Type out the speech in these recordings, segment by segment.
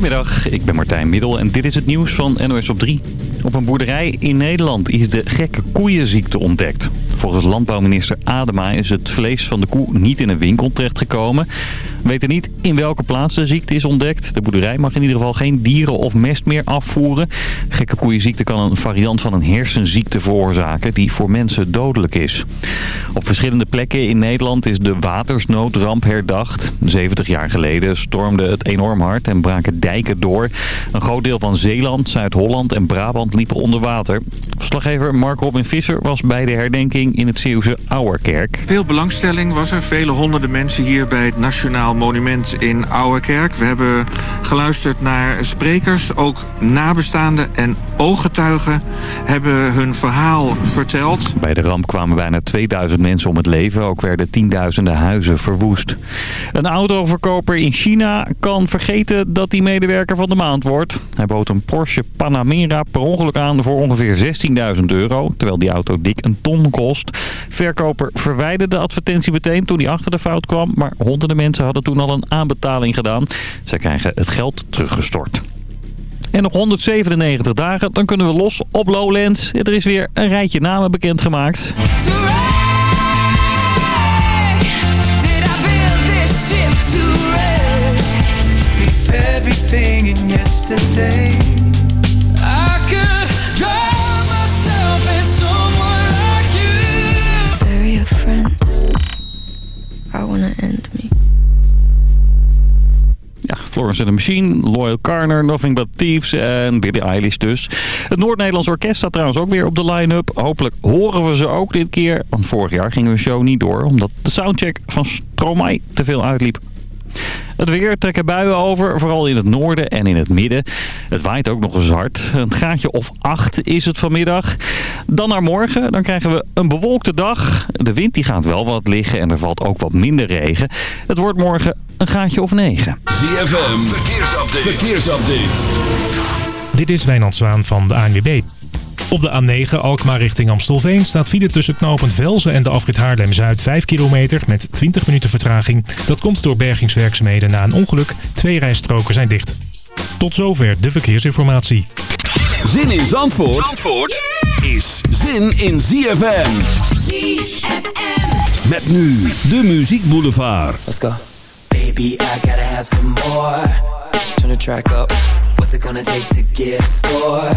Goedemiddag, ik ben Martijn Middel en dit is het nieuws van NOS op 3. Op een boerderij in Nederland is de gekke koeienziekte ontdekt. Volgens landbouwminister Adema is het vlees van de koe niet in een winkel terechtgekomen. We weten niet in welke plaats de ziekte is ontdekt. De boerderij mag in ieder geval geen dieren of mest meer afvoeren. Gekke koeienziekte kan een variant van een hersenziekte veroorzaken die voor mensen dodelijk is. Op verschillende plekken in Nederland is de watersnoodramp herdacht. 70 jaar geleden stormde het enorm hard en braken dijken door. Een groot deel van Zeeland, Zuid-Holland en Brabant liepen onder water. Verslaggever Mark Robin Visser was bij de herdenking in het Zeeuwse Ouwerkerk. Veel belangstelling was er. Vele honderden mensen hier bij het Nationaal Monument in Ouwerkerk. We hebben geluisterd naar sprekers. Ook nabestaanden en ooggetuigen hebben hun verhaal verteld. Bij de ramp kwamen bijna 2000 mensen om het leven. Ook werden tienduizenden huizen verwoest. Een autoverkoper in China kan vergeten dat hij medewerker van de maand wordt. Hij bood een Porsche Panamera per ongeluk aan voor ongeveer 16.000 euro. Terwijl die auto dik een ton kost. Verkoper verwijderde de advertentie meteen toen hij achter de fout kwam. Maar honderden mensen hadden toen al een aanbetaling gedaan. Zij krijgen het geld teruggestort. En nog 197 dagen, dan kunnen we los op Lowlands. Er is weer een rijtje namen bekendgemaakt. everything in yesterday. Florence and the Machine, Loyal Carner, Nothing But Thieves en Billie Eilish dus. Het Noord-Nederlands Orkest staat trouwens ook weer op de line-up. Hopelijk horen we ze ook dit keer. Want vorig jaar ging hun show niet door omdat de soundcheck van Stromae te veel uitliep. Het weer trekken buien over, vooral in het noorden en in het midden. Het waait ook nog eens hard. Een graadje of 8 is het vanmiddag. Dan naar morgen, dan krijgen we een bewolkte dag. De wind die gaat wel wat liggen en er valt ook wat minder regen. Het wordt morgen een graadje of 9. ZFM, verkeersupdate. verkeersupdate. Dit is Wijnand Zwaan van de ANWB. Op de A9 Alkmaar richting Amstelveen staat file tussen knooppunt Velzen en de afrit Haarlem-Zuid 5 kilometer met 20 minuten vertraging. Dat komt door bergingswerkzaamheden na een ongeluk. Twee rijstroken zijn dicht. Tot zover de verkeersinformatie. Zin in Zandvoort, Zandvoort is zin in ZFM. ZFM. Met nu de Muziek Boulevard. Let's go. Baby, I gotta have some more. Turn the track up. What's it gonna take to get score?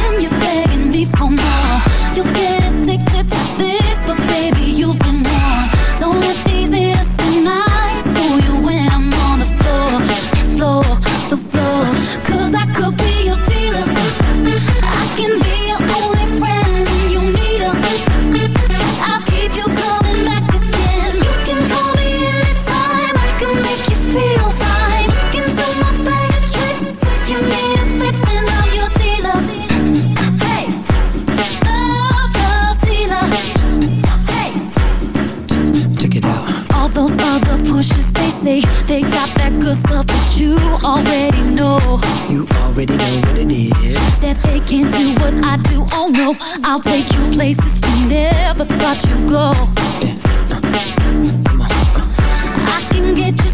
they got that good stuff that you already know. You already know what it is. That they can't do what I do, oh no. I'll take you places you never thought you'd go. Uh, uh, come on. Uh. I can get you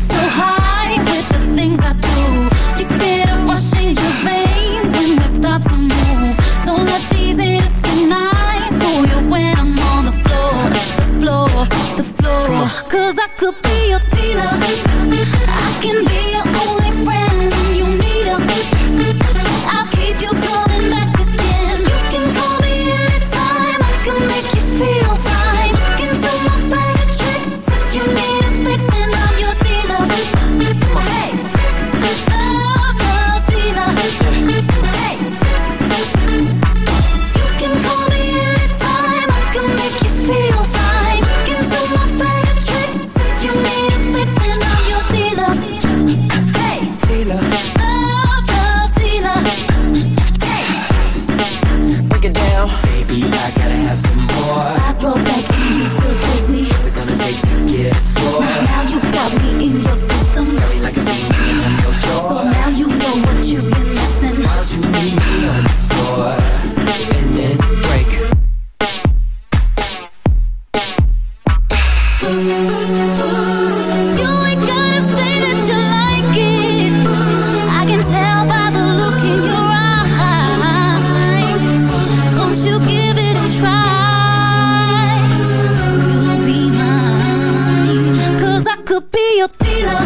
je guillotine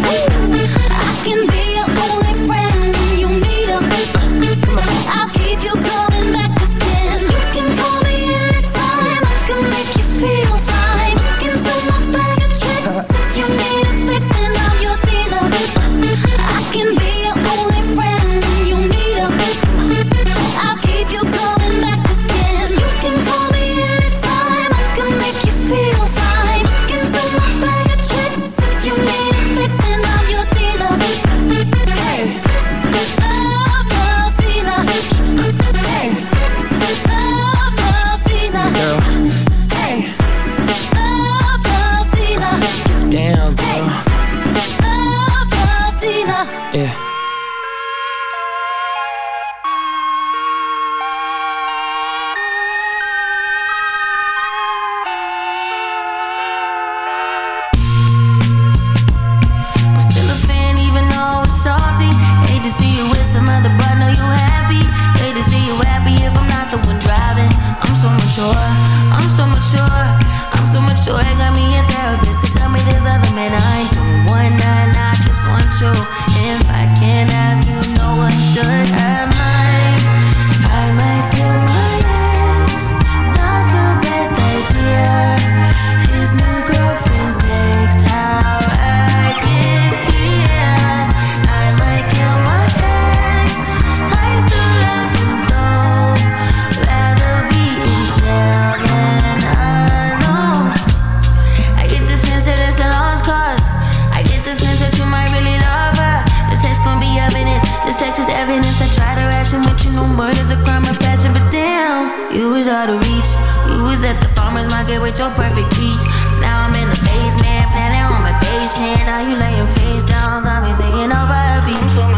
You was out of reach. You was at the farmer's market with your perfect peach. Now I'm in the basement, planning on my patient. Now you laying face down, got me singing over a beat.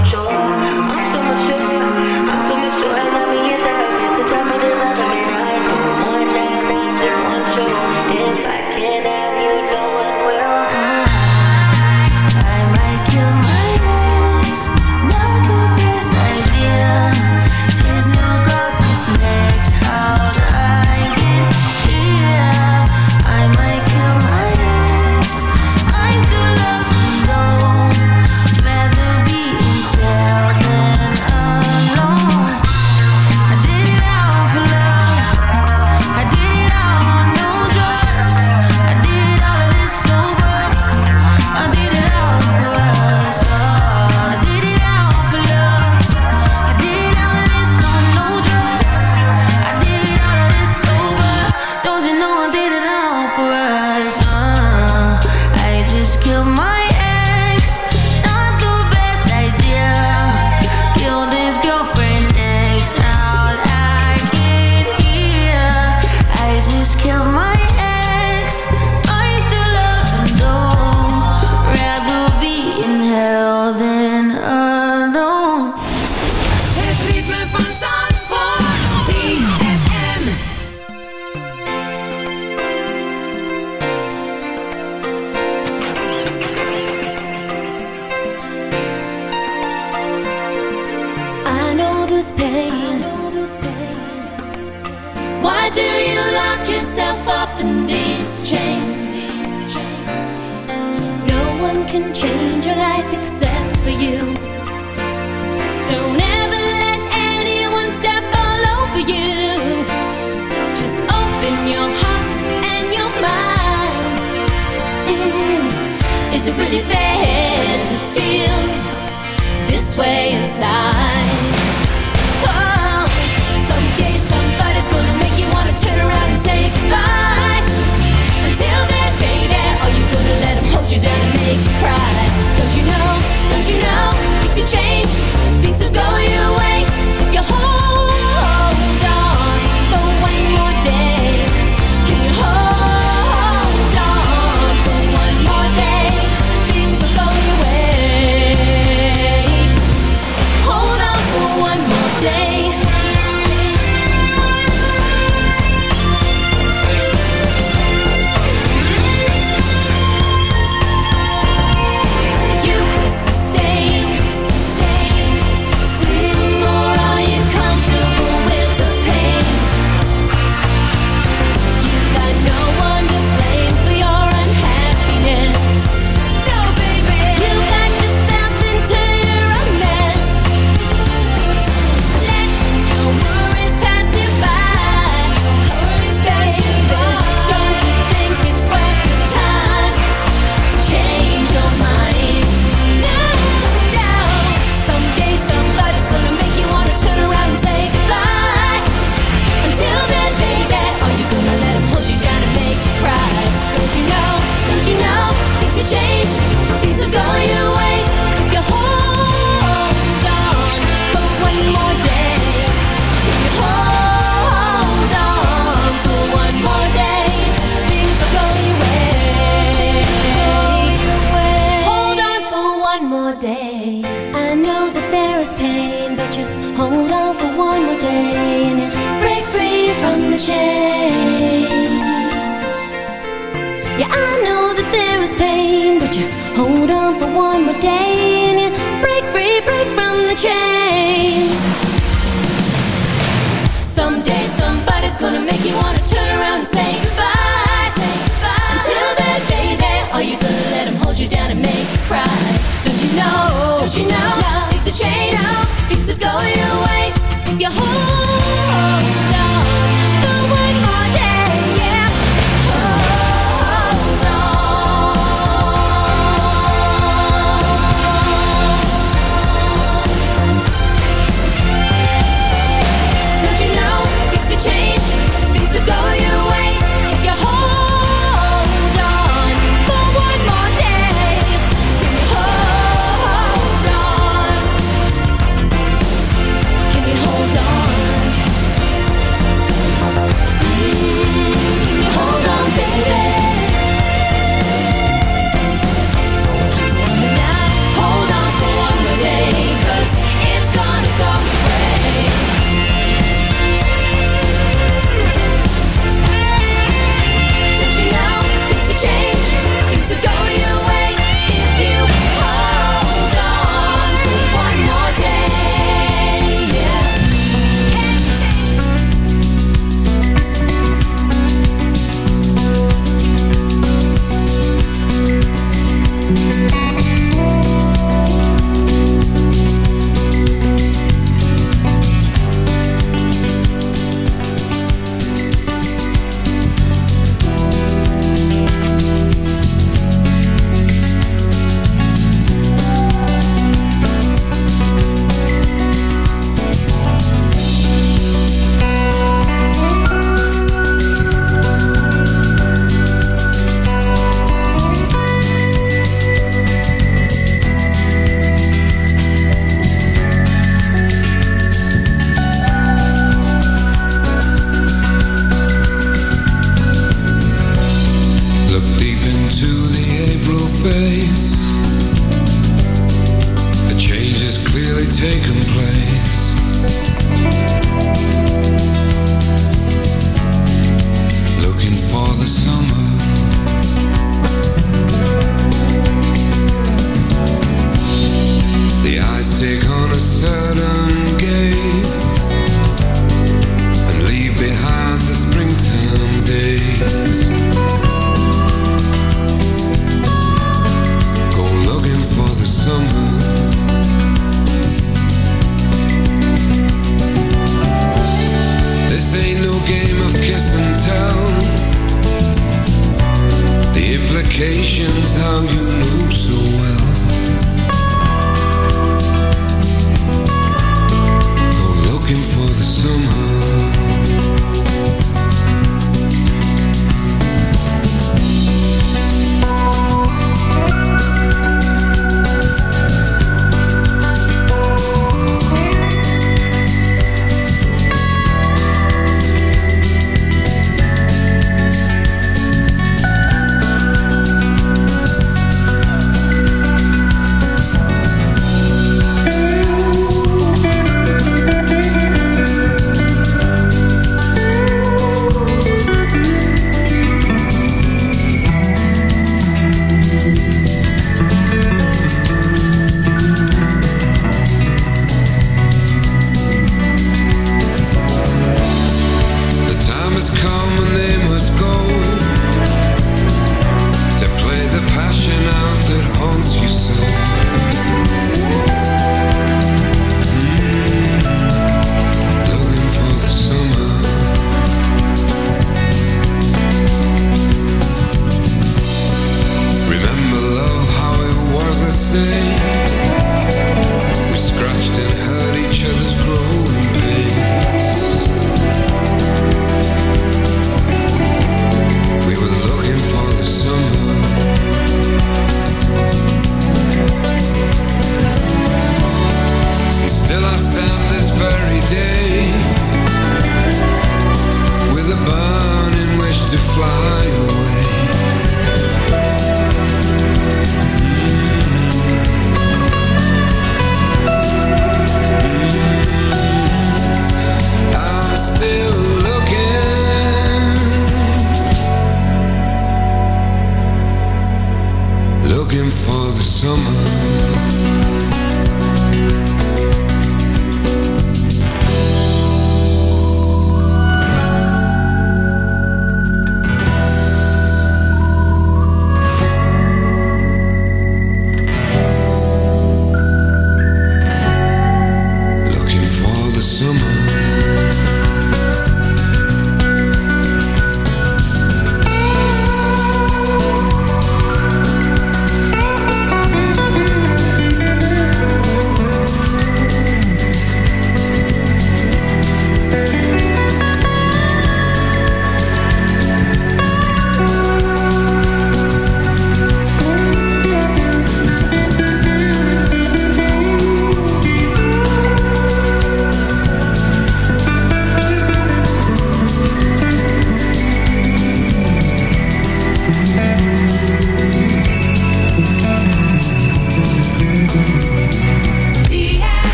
can change your life except for you. Don't ever let anyone step all over you. Just open your heart and your mind. Mm -hmm. Is it really fair? cry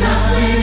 I'm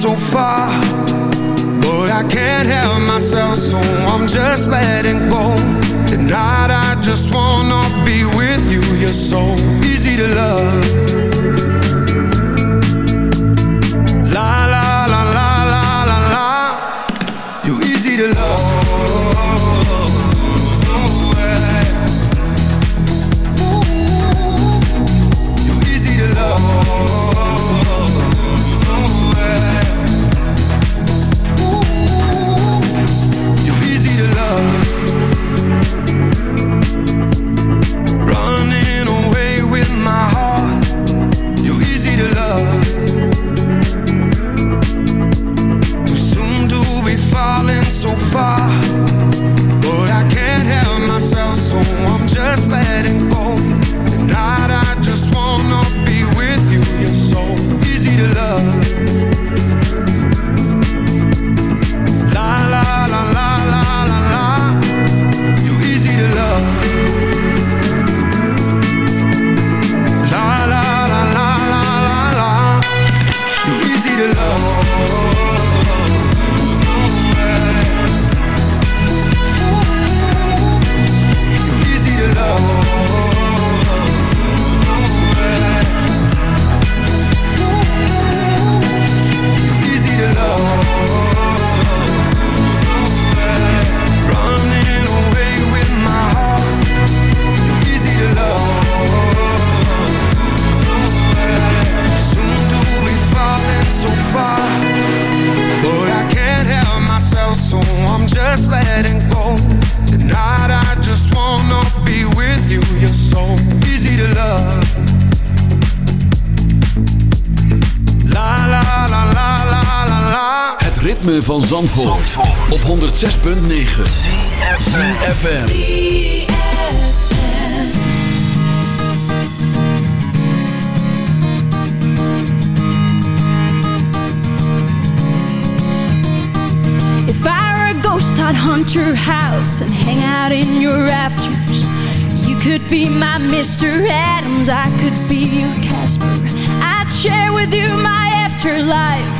so far But I can't help myself So I'm just letting go. Tonight I just wanna be with you You're so easy to love. ritme van Zandvoort, Zandvoort. op 106.9 CFFM If I were a ghost I'd hunt your house and hang out in your rafters You could be my Mr. Adams, I could be your Casper I'd share with you my afterlife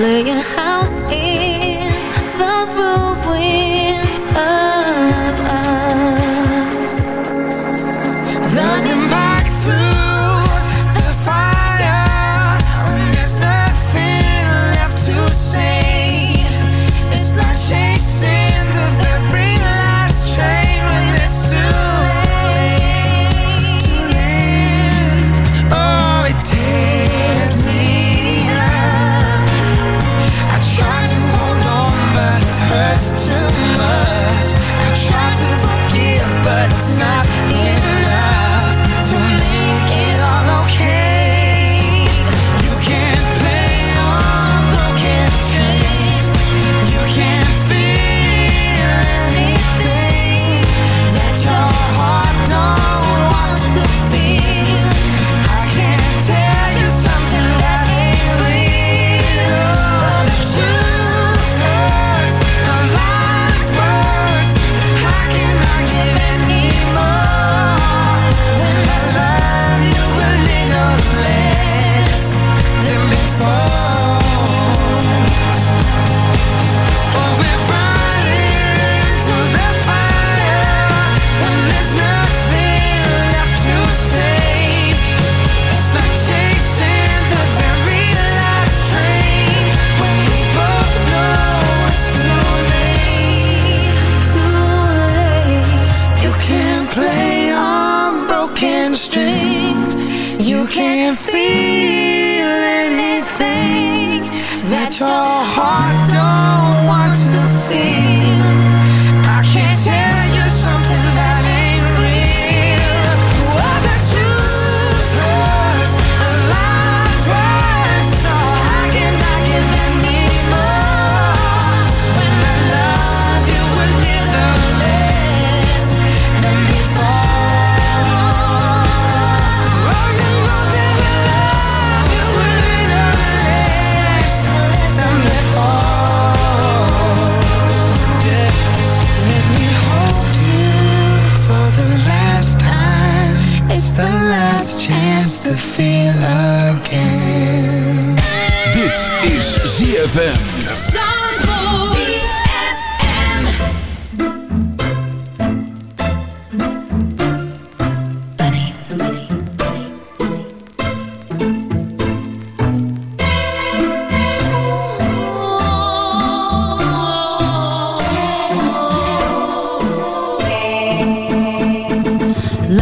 playing house in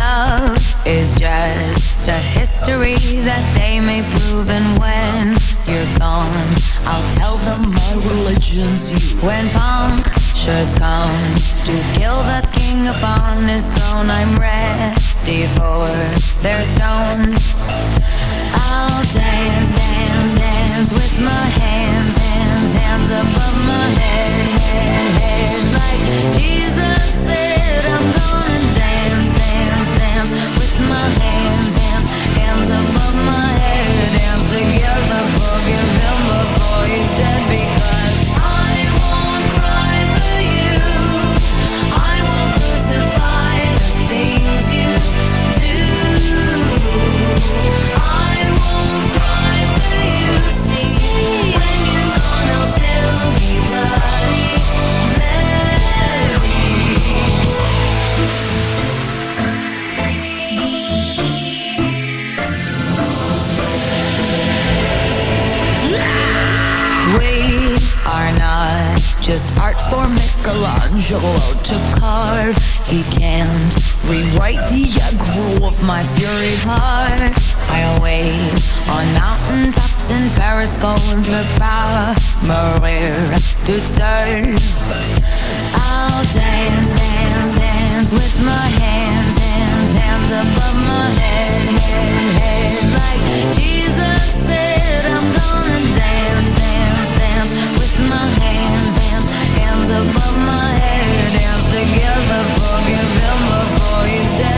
love is just a history that they may prove. And when you're gone, I'll tell them my religion's you. When punctures come to kill the king upon his throne, I'm ready for their stones. I'll dance, dance, dance with my hands, hands, hands above my head, head, head. Like Jesus said, I'm gonna dance together, forgive him before he's dead because we are not just art for Michelangelo to carve. He can't rewrite the aggro of my fury heart. I'll wait on mountaintops in Paris, going to Maria to turn. I'll dance, dance, dance with my hands, hands, hands above my head, head, head. Like Jesus said, I'm gonna dance with my hands, hands, hands above my head. Dance together, forgive him before he's dead.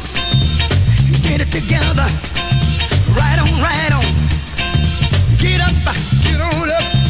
get it together. Right on, right on. Get up, get on up.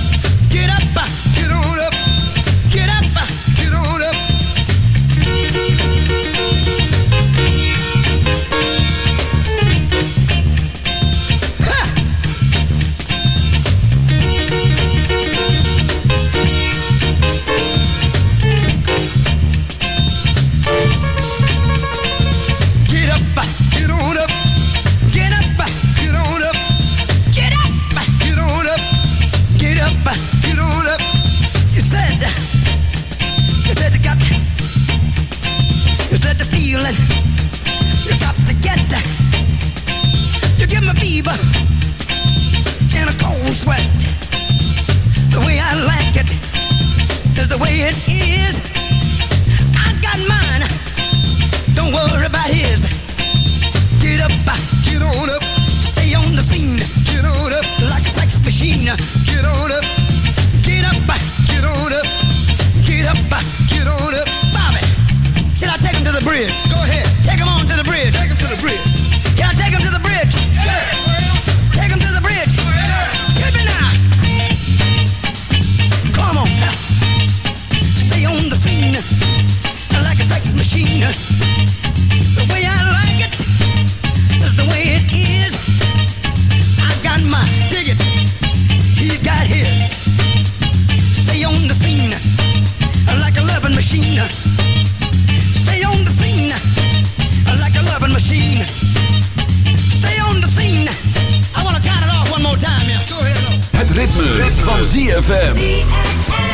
Ritme, van ZFM.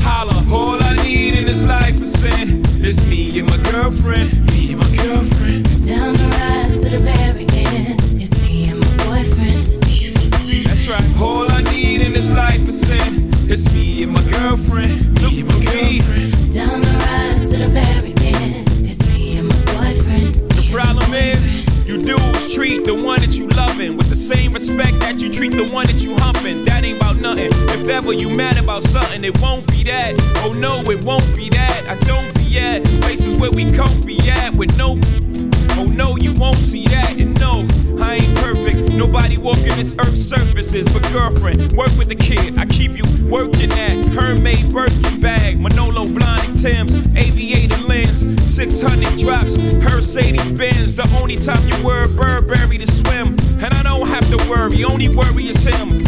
Holla, all I need in this life is sin. It's me and my girlfriend, me and my girlfriend. Down the ride to the end. It's me and my boyfriend. That's right. All I need in this life is sin. It's me and my girlfriend. Me and my girlfriend. Down the ride to the end. It's me and my boyfriend. The problem is, you dudes treat the one that you loving with the same respect that you treat the one that you humping. If ever you mad about something, it won't be that. Oh no, it won't be that. I don't be at places where we comfy at with no. Oh no, you won't see that. And no, I ain't perfect. Nobody walking this earth's surfaces. But girlfriend, work with the kid. I keep you working at Hermaid Birkin bag, Manolo Blahnik Tim's, aviator lens, 600 drops, Mercedes Benz. The only time you wear Burberry to swim. And I don't have to worry, only worry is him.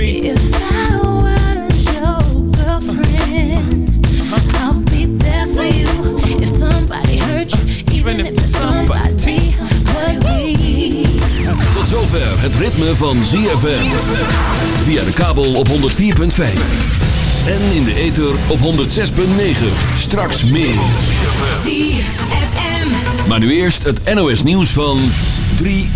If I was your girlfriend, I'll be there for you. If somebody hurt you, even if somebody was me. Tot zover het ritme van ZFM. Via de kabel op 104.5. En in de ether op 106.9. Straks meer. ZFM. Maar nu eerst het NOS nieuws van 3